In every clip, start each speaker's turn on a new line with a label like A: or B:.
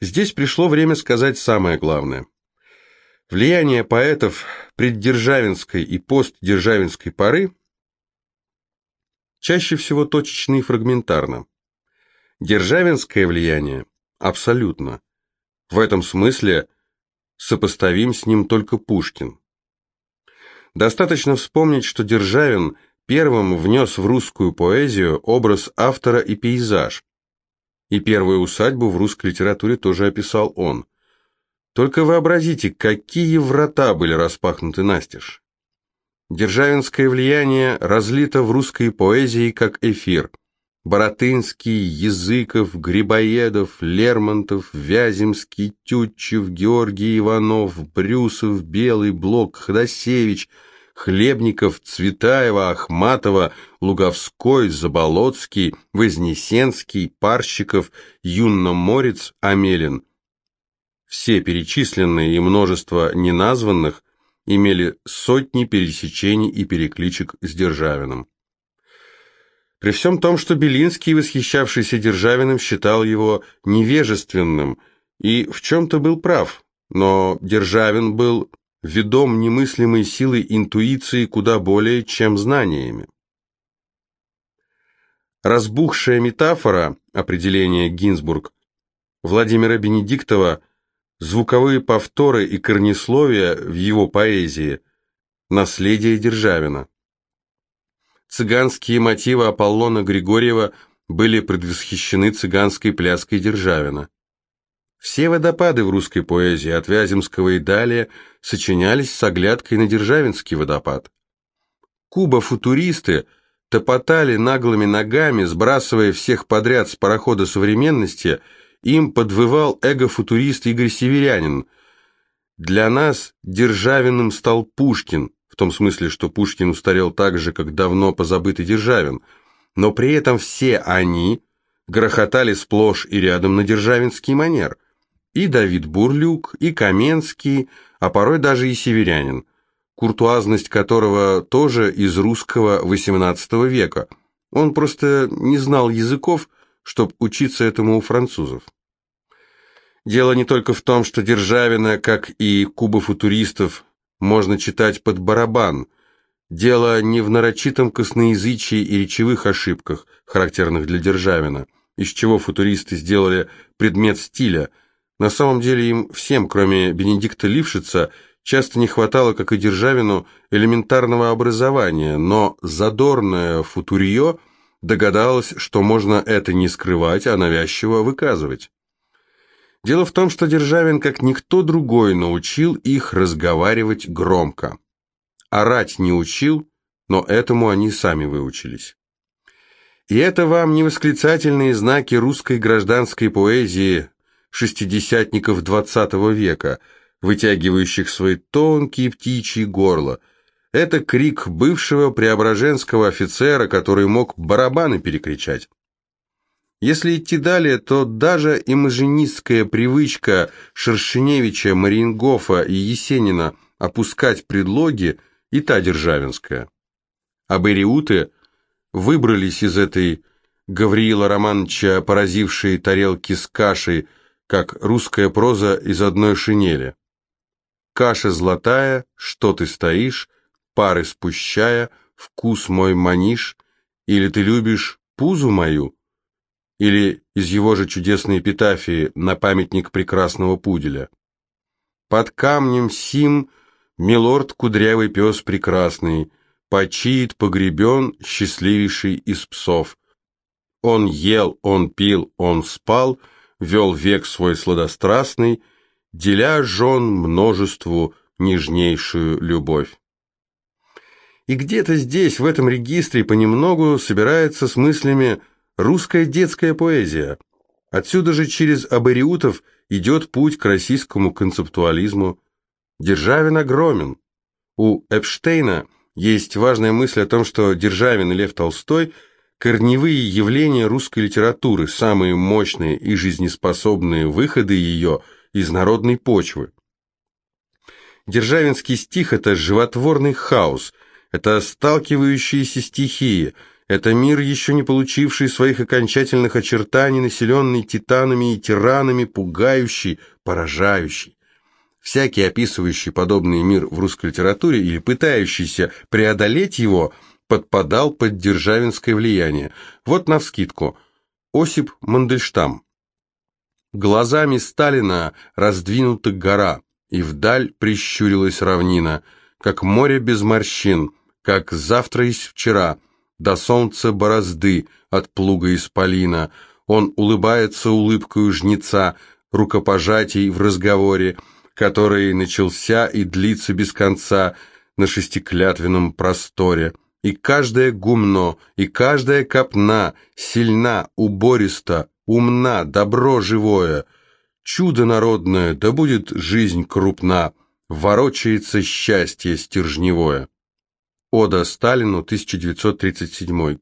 A: Здесь пришло время сказать самое главное. Влияние поэтов преддержавинской и постдержавинской поры чаще всего точечно и фрагментарно. Державинское влияние абсолютно. В этом смысле сопоставим с ним только Пушкин. Достаточно вспомнить, что Державин первым внес в русскую поэзию образ автора и пейзаж. И первую усадьбу в русской литературе тоже описал он. Только вообразите, какие врата были распахнуты настежь. Державинское влияние разлито в русской поэзии как эфир. Боротынский, Языков, Грибоедов, Лермонтов, Вяземский, Тютчев, Георгий Иванов, Брюсов, Белый, Блок, Ходосевич, Хлебников, Цветаева, Ахматова, Луговской, Заболоцкий, Вознесенский, Парщиков, Юнно-Морец, Амелин. Все перечисленные и множество неназванных имели сотни пересечений и перекличек с Державиным. При всем том, что Белинский, восхищавшийся Державиным, считал его невежественным и в чем-то был прав, но Державин был ведом немыслимой силой интуиции куда более, чем знаниями. Разбухшая метафора, определение Гинзбург, Владимира Бенедиктова, звуковые повторы и корнесловия в его поэзии, наследие Державина. Цыганские мотивы Аполлона Григорьева были предвосхищены цыганской пляской Державина. Все водопады в русской поэзии от Вяземского и далее сочинялись с оглядкой на Державинский водопад. Куба-футуристы топотали наглыми ногами, сбрасывая всех подряд с парохода современности, им подвывал эго-футурист Игорь Северянин. Для нас Державиным стал Пушкин, в том смысле, что Пушкин устарел так же, как давно позабытый Державин, но при этом все они грохотали сплошь и рядом на державинский манер – и Давид Бурлюк, и Каменский, а порой даже и северянин, куртуазность которого тоже из русского XVIII века. Он просто не знал языков, чтобы учиться этому у французов. Дело не только в том, что Державина, как и кубофутуристов, можно читать под барабан. Дело не в нарочитом косноязычии и речевых ошибках, характерных для Державина, из чего футуристы сделали предмет стиля – на самом деле им всем, кроме Бенедикта Лившица, часто не хватало, как и Державину, элементарного образования, но задорное футурье догадалось, что можно это не скрывать, а навязчиво выказывать. Дело в том, что Державин, как никто другой, научил их разговаривать громко. Орать не учил, но этому они сами выучились. И это вам не восклицательные знаки русской гражданской поэзии, шестидесятников XX века, вытягивающих свои тонкие птичьи горла. Это крик бывшего преображенского офицера, который мог барабаны перекричать. Если идти далее, то даже имажинистская привычка Шершеневича, Мариенгофа и Есенина опускать предлоги и та державинская. А Бериуты выбрались из этой Гавриила Романовича поразившей тарелки с кашей, как русская проза из одной шинели. Каша золотая, что ты стоишь, пары спущая, вкус мой манишь, или ты любишь пузу мою, или из его же чудесной эпитафии на памятник прекрасного пуделя. Под камнем сим милорд кудрявый пес прекрасный, почиет погребен счастливейший из псов. Он ел, он пил, он спал — вел век свой сладострастный, деля жен множеству нежнейшую любовь. И где-то здесь, в этом регистре, понемногу собирается с мыслями русская детская поэзия. Отсюда же через абориутов идет путь к российскому концептуализму. Державин огромен. У Эпштейна есть важная мысль о том, что Державин и Лев Толстой – корневые явления русской литературы, самые мощные и жизнеспособные выходы ее из народной почвы. Державинский стих – это животворный хаос, это сталкивающиеся стихии, Это мир, еще не получивший своих окончательных очертаний, населенный титанами и тиранами, пугающий, поражающий. Всякий, описывающий подобный мир в русской литературе или пытающийся преодолеть его, подпадал под державинское влияние. Вот навскидку. Осип Мандельштам. Глазами Сталина раздвинута гора, и вдаль прищурилась равнина, как море без морщин, как завтра есть вчера, до солнца борозды от плуга исполина. Он улыбается улыбкою жнеца, рукопожатий в разговоре, который начался и длится без конца на шестиклятвенном просторе. И каждое гумно, и каждая копна сильна, убориста, умна, добро живое. Чудо народное, да будет жизнь крупна, ворочается счастье стержневое. Ода Сталину, 1937.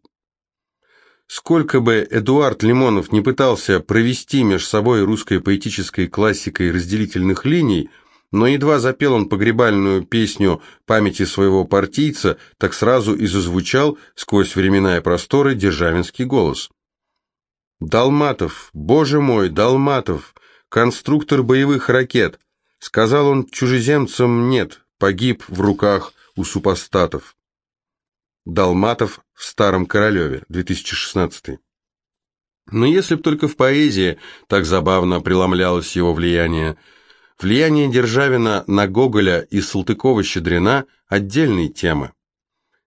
A: Сколько бы Эдуард Лимонов не пытался провести меж собой русской поэтической классикой разделительных линий, но едва запел он погребальную песню памяти своего партийца, так сразу и зазвучал сквозь времена и просторы державинский голос. «Долматов, боже мой, Долматов, конструктор боевых ракет!» Сказал он чужеземцам «нет», погиб в руках у супостатов. Долматов в «Старом Королеве», 2016. Но если б только в поэзии так забавно преломлялось его влияние. Влияние Державина на Гоголя и Салтыкова-Щедрина – отдельные темы.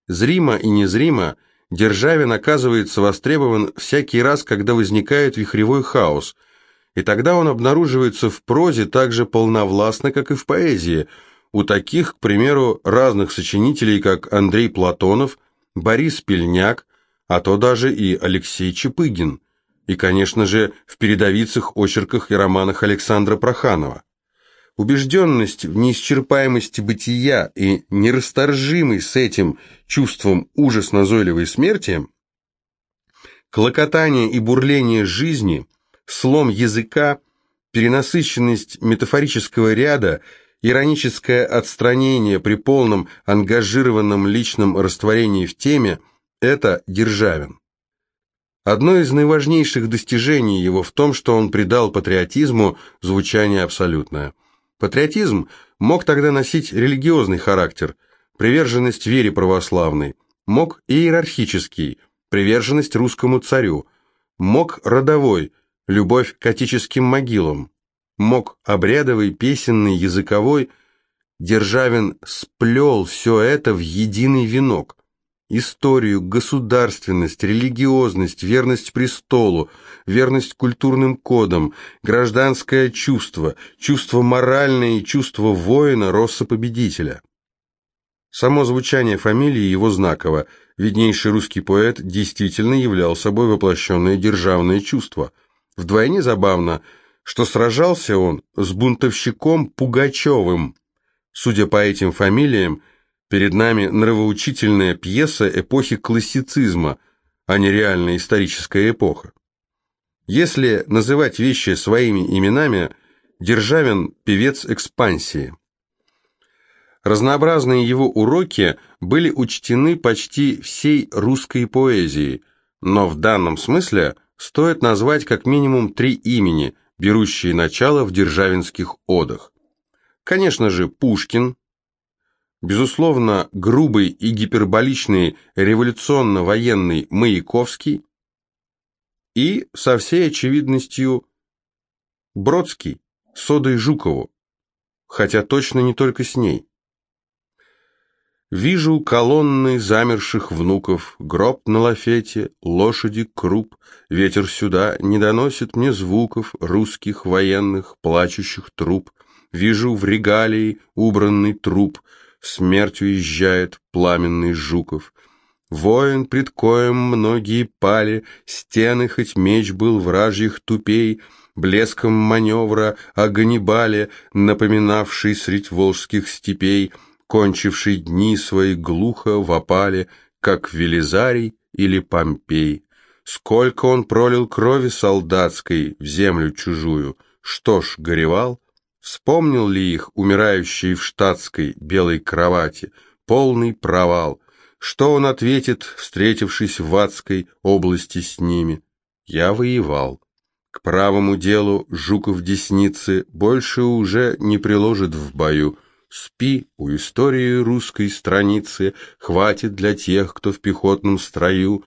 A: Зримо и незримо Державин оказывается востребован всякий раз, когда возникает вихревой хаос, и тогда он обнаруживается в прозе так же полновластно, как и в поэзии. У таких, к примеру, разных сочинителей, как Андрей Платонов – Борис Пельняк, а то даже и Алексей Чепыгин, и, конечно же, в передовицах, очерках и романах Александра Проханова. Убежденность в неисчерпаемости бытия и нерасторжимый с этим чувством ужас назойливой смерти, клокотание и бурление жизни, слом языка, перенасыщенность метафорического ряда – Ироническое отстранение при полном ангажированном личном растворении в теме – это Державин. Одно из наиважнейших достижений его в том, что он придал патриотизму звучание абсолютное. Патриотизм мог тогда носить религиозный характер, приверженность вере православной, мог иерархический, приверженность русскому царю, мог родовой, любовь к отеческим могилам, мог обрядовый, песенный, языковой, Державин сплел все это в единый венок. Историю, государственность, религиозность, верность престолу, верность культурным кодам, гражданское чувство, чувство моральное и чувство воина, Росса Победителя. Само звучание фамилии его знаково. Виднейший русский поэт действительно являл собой воплощенное державное чувство. Вдвойне забавно – что сражался он с бунтовщиком Пугачевым. Судя по этим фамилиям, перед нами нравоучительная пьеса эпохи классицизма, а не реальная историческая эпоха. Если называть вещи своими именами, Державин – певец экспансии. Разнообразные его уроки были учтены почти всей русской поэзией, но в данном смысле стоит назвать как минимум три имени, берущие начало в державинских одах. Конечно же, Пушкин, безусловно, грубый и гиперболичный революционно-военный Маяковский и, со всей очевидностью, Бродский с Одой Жукову, хотя точно не только с ней. Вижу колонны замерших внуков, гроб на лафете, лошади, круп, ветер сюда не доносит мне звуков русских военных, плачущих труп. Вижу в регалии убранный труп, смерть уезжает пламенный Жуков. Воин, пред коем многие пали, стены, хоть меч был вражьих тупей, блеском маневра о Ганнибале, напоминавший средь волжских степей — кончивший дни свои глухо в опале, как Велизарий или Помпей. Сколько он пролил крови солдатской в землю чужую, что ж, горевал? Вспомнил ли их, умирающий в штатской белой кровати? Полный провал. Что он ответит, встретившись в адской области с ними? Я воевал. К правому делу Жуков десницы больше уже не приложит в бою. Спи, у истории русской страницы хватит для тех, кто в пехотном строю.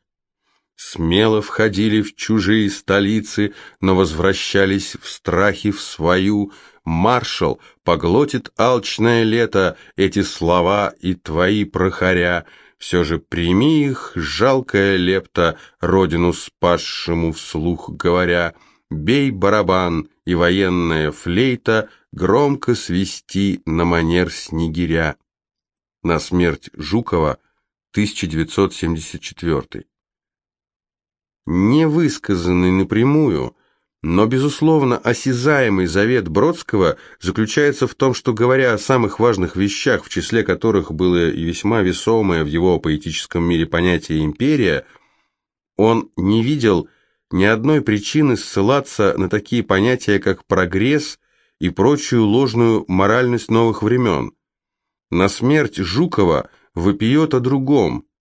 A: Смело входили в чужие столицы, но возвращались в страхе в свою. Маршал поглотит алчное лето эти слова и твои прохоря. Все же прими их, жалкая лепта, родину спасшему вслух говоря. Бей барабан и военная флейта громко свисти на манер снегиря. На смерть Жукова, 1974 не высказанный напрямую, но, безусловно, осязаемый завет Бродского заключается в том, что, говоря о самых важных вещах, в числе которых было и весьма весомое в его поэтическом мире понятие «империя», он не видел ни одной причины ссылаться на такие понятия, как прогресс и прочую ложную моральность новых времен. На смерть Жукова выпьет о другом –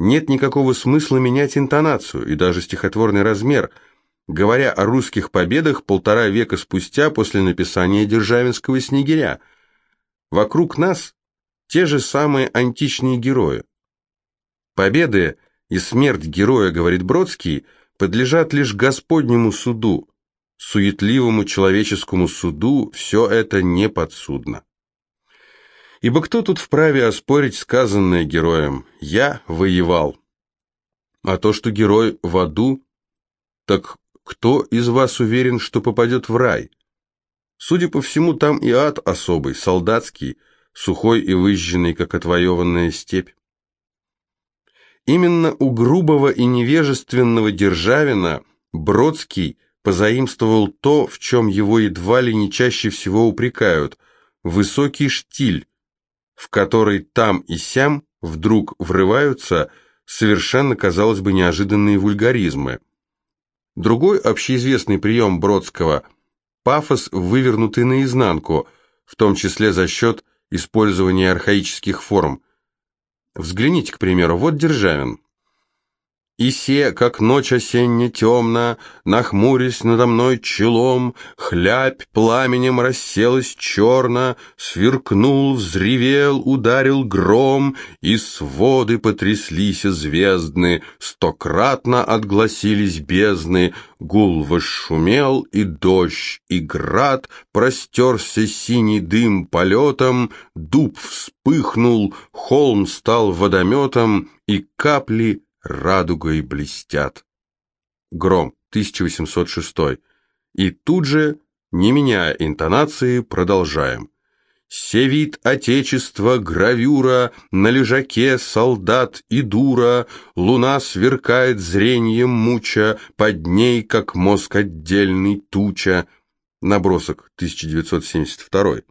A: нет никакого смысла менять интонацию и даже стихотворный размер, говоря о русских победах полтора века спустя после написания Державинского «Снегиря». Вокруг нас те же самые античные герои. Победы и смерть героя, говорит Бродский, подлежат лишь Господнему суду, суетливому человеческому суду все это не подсудно. Ибо кто тут вправе оспорить сказанное героем «я воевал»? А то, что герой в аду, так кто из вас уверен, что попадет в рай? Судя по всему, там и ад особый, солдатский, сухой и выжженный, как отвоеванная степь. Именно у грубого и невежественного Державина Бродский позаимствовал то, в чем его едва ли не чаще всего упрекают – высокий штиль, в который там и сям вдруг врываются совершенно, казалось бы, неожиданные вульгаризмы. Другой общеизвестный прием Бродского – пафос, вывернутый наизнанку, в том числе за счет использования архаических форм. Взгляните, к примеру, вот Державин. И се, как ночь осенне темна, Нахмурясь надо мной челом, Хлябь пламенем расселась черно, Сверкнул, взревел, ударил гром, И своды потряслись звездны, Стократно отгласились бездны, Гул вошумел, и дождь, и град, Простерся синий дым полетом, Дуб вспыхнул, холм стал водометом, И капли радугой блестят. Гром, 1806. И тут же, не меняя интонации, продолжаем. Севит отечество гравюра, На лежаке солдат и дура, Луна сверкает зрением муча, Под ней, как мозг отдельный туча. Набросок, 1972.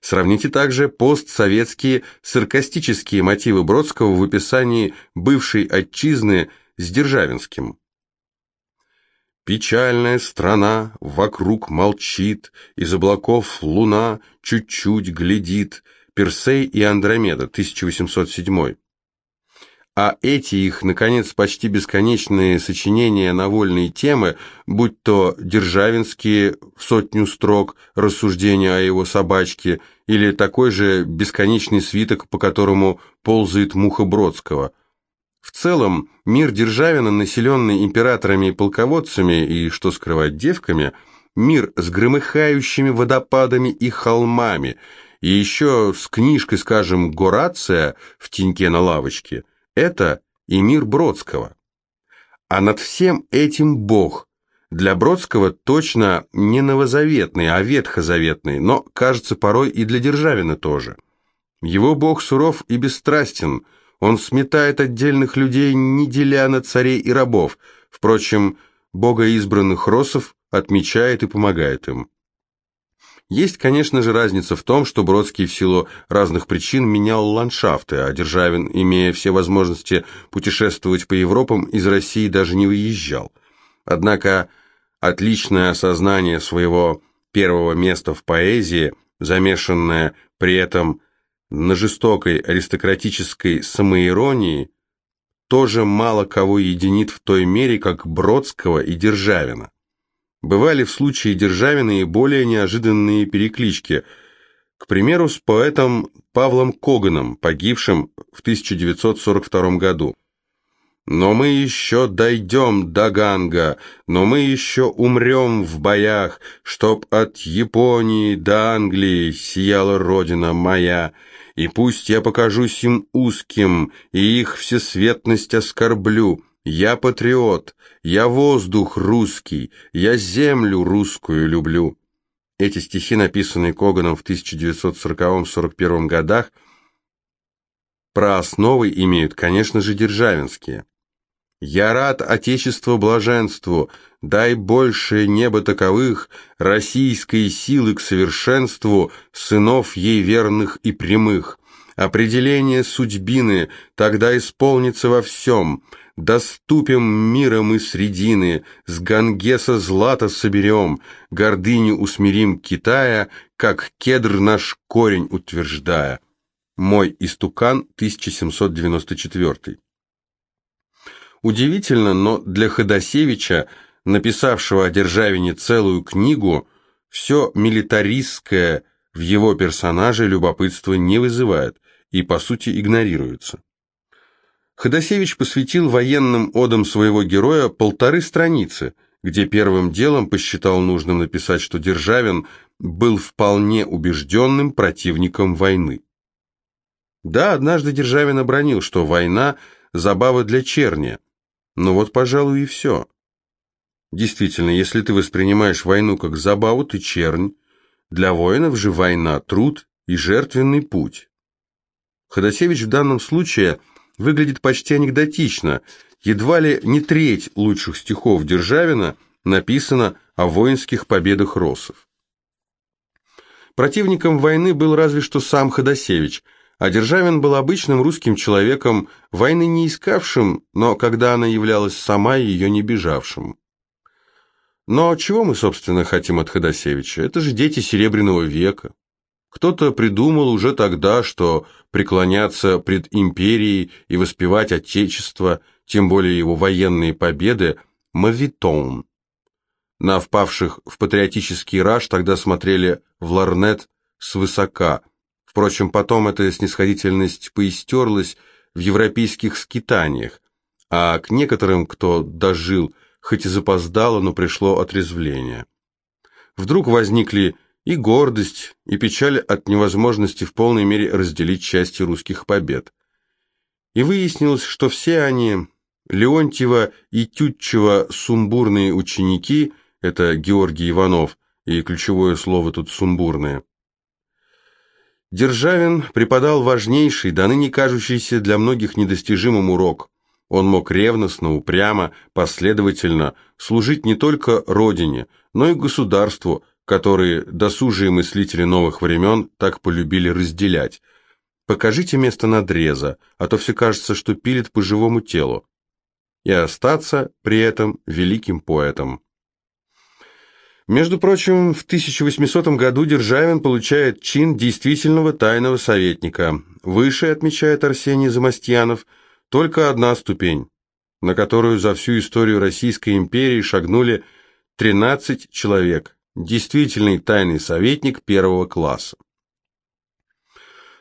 A: Сравните также постсоветские саркастические мотивы Бродского в описании бывшей отчизны с Державинским. Печальная страна вокруг молчит, Из облаков луна чуть-чуть глядит. Персей и Андромеда, 1807 а эти их, наконец, почти бесконечные сочинения на вольные темы, будь то Державинские в сотню строк, рассуждения о его собачке, или такой же бесконечный свиток, по которому ползает муха Бродского. В целом, мир Державина, населенный императорами и полководцами, и, что скрывать, девками, мир с громыхающими водопадами и холмами, и еще с книжкой, скажем, Горация в теньке на лавочке – это и мир Бродского. А над всем этим Бог. Для Бродского точно не новозаветный, а ветхозаветный, но, кажется, порой и для Державина тоже. Его Бог суров и бесстрастен, он сметает отдельных людей, не деля на царей и рабов. Впрочем, Бога избранных росов отмечает и помогает им. Есть, конечно же, разница в том, что Бродский в силу разных причин менял ландшафты, а Державин, имея все возможности путешествовать по Европам, из России даже не выезжал. Однако отличное осознание своего первого места в поэзии, замешанное при этом на жестокой аристократической самоиронии тоже мало кого единит в той мере, как Бродского и Державина. Бывали в случае Державина и более неожиданные переклички, к примеру, с поэтом Павлом Коганом, погибшим в 1942 году. Но мы еще дойдем до Ганга, но мы еще умрем в боях, чтоб от Японии до Англии сияла родина моя, и пусть я покажусь им узким, и их всесветность оскорблю. Я патриот, я воздух русский, я землю русскую люблю. Эти стихи, написанные Коганом в 1940-41 годах, про основы имеют, конечно же, державинские. Я рад Отечеству блаженству, дай большее небо таковых, российской силы к совершенству, сынов ей верных и прямых. Определение судьбины тогда исполнится во всем, доступим мира мы средины, с Гангеса злато соберем, гордыню усмирим Китая, как кедр наш корень утверждая. Мой истукан, 1794 Удивительно, но для Ходосевича, написавшего о Державине целую книгу, все милитаристское в его персонаже любопытство не вызывает и, по сути, игнорируется. Ходосевич посвятил военным одам своего героя полторы страницы, где первым делом посчитал нужным написать, что Державин был вполне убежденным противником войны. Да, однажды Державин обронил, что война – забава для черни – ну вот, пожалуй, и все. Действительно, если ты воспринимаешь войну как забаву, ты чернь. Для воинов же война – труд и жертвенный путь. Ходосевич в данном случае выглядит почти анекдотично. Едва ли не треть лучших стихов Державина написано о воинских победах россов. Противником войны был разве что сам Ходосевич – а Державин был обычным русским человеком, войны не искавшим, но когда она являлась сама, ее не бежавшим. Но чего мы, собственно, хотим от Ходосевича? Это же дети Серебряного века. Кто-то придумал уже тогда, что преклоняться пред империей и воспевать Отечество, тем более его военные победы, мавитон. На впавших в патриотический раж тогда смотрели в ларнет свысока, Впрочем, потом эта снисходительность поистерлась в европейских скитаниях, а к некоторым, кто дожил, хоть и запоздало, но пришло отрезвление. Вдруг возникли и гордость, и печаль от невозможности в полной мере разделить части русских побед. И выяснилось, что все они, Леонтьева и Тютчева сумбурные ученики, это Георгий Иванов, и ключевое слово тут «сумбурное», Державин преподал важнейший, до ныне кажущийся для многих недостижимым урок. Он мог ревностно, упрямо, последовательно служить не только Родине, но и государству, которые досужие мыслители новых времен так полюбили разделять. Покажите место надреза, а то все кажется, что пилит по живому телу. И остаться при этом великим поэтом. Между прочим, в 1800 году Державин получает чин действительного тайного советника. Выше, отмечает Арсений Замастьянов, только одна ступень, на которую за всю историю Российской империи шагнули 13 человек, действительный тайный советник первого класса.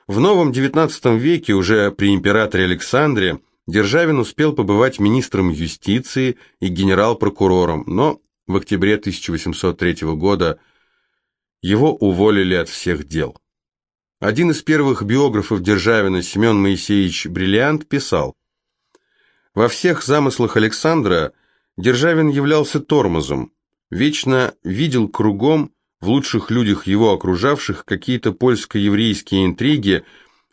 A: В новом XIX веке, уже при императоре Александре, Державин успел побывать министром юстиции и генерал-прокурором, но в октябре 1803 года его уволили от всех дел. Один из первых биографов Державина, Семен Моисеевич Бриллиант, писал, «Во всех замыслах Александра Державин являлся тормозом, вечно видел кругом, в лучших людях его окружавших, какие-то польско-еврейские интриги,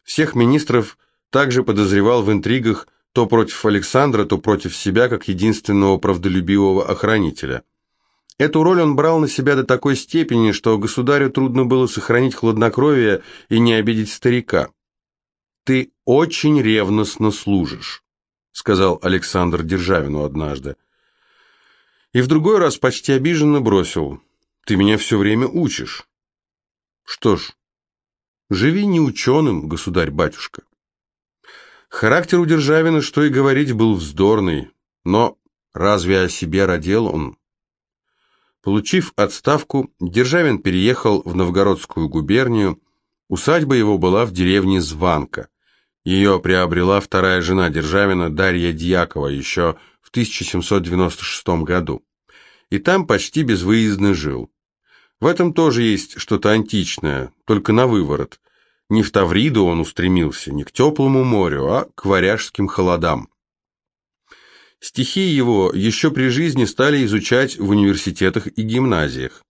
A: всех министров также подозревал в интригах то против Александра, то против себя, как единственного правдолюбивого охранителя». Эту роль он брал на себя до такой степени, что государю трудно было сохранить хладнокровие и не обидеть старика. «Ты очень ревностно служишь», — сказал Александр Державину однажды. И в другой раз почти обиженно бросил. «Ты меня все время учишь». Что ж, Живи не ученым, государь-батюшка. Характер у Державина, что и говорить, был вздорный, но разве о себе родил он? Получив отставку, Державин переехал в Новгородскую губернию, усадьба его была в деревне Званка. Ее приобрела вторая жена Державина Дарья Дьякова еще в 1796 году. И там почти безвыездно жил. В этом тоже есть что-то античное, только на выворот. Не в Тавриду он устремился, не к теплому морю, а к варяжским холодам. Стихи его еще при жизни стали изучать в университетах и гимназиях.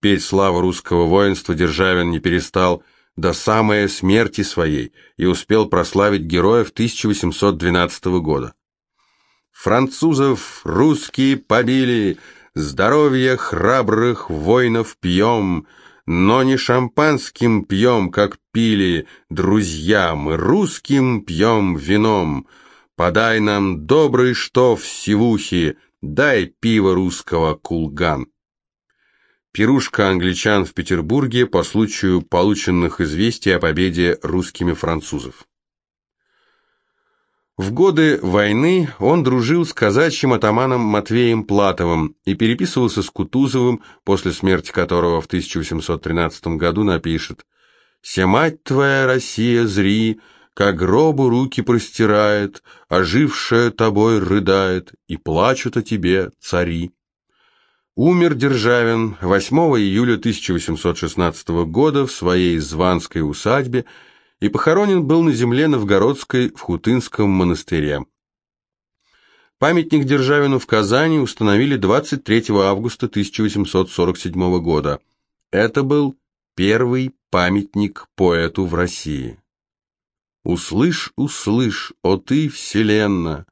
A: Петь славу русского воинства Державин не перестал до самой смерти своей и успел прославить героев 1812 года. «Французов русские побили, Здоровье храбрых воинов пьем, но не шампанским пьем, как пили друзья, мы русским пьем вином. Подай нам добрый штоф сивухи, дай пиво русского кулган. Пирушка англичан в Петербурге по случаю полученных известий о победе русскими французов. В годы войны он дружил с казачьим атаманом Матвеем Платовым и переписывался с Кутузовым, после смерти которого в 1813 году напишет «Се мать твоя, Россия, зри, как гробу руки простирает, ожившая тобой рыдает, и плачут о тебе цари». Умер Державин 8 июля 1816 года в своей Званской усадьбе, и похоронен был на земле Новгородской в Хутынском монастыре. Памятник Державину в Казани установили 23 августа 1847 года. Это был первый памятник поэту в России. «Услышь, услышь, о ты, вселенна,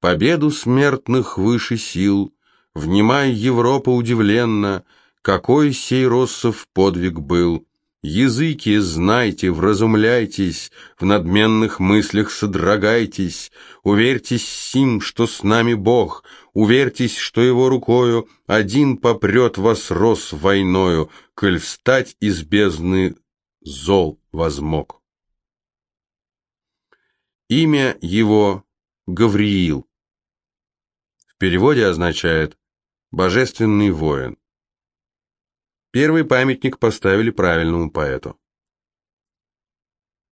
A: победу смертных выше сил, внимай, Европа удивленно, какой сей Россов подвиг был». Языки знайте, вразумляйтесь, в надменных мыслях содрогайтесь, уверьтесь сим, что с нами Бог, уверьтесь, что его рукою один попрет вас рос войною, коль встать из бездны зол возмог. Имя его Гавриил. В переводе означает «божественный воин». Первый памятник поставили правильному поэту.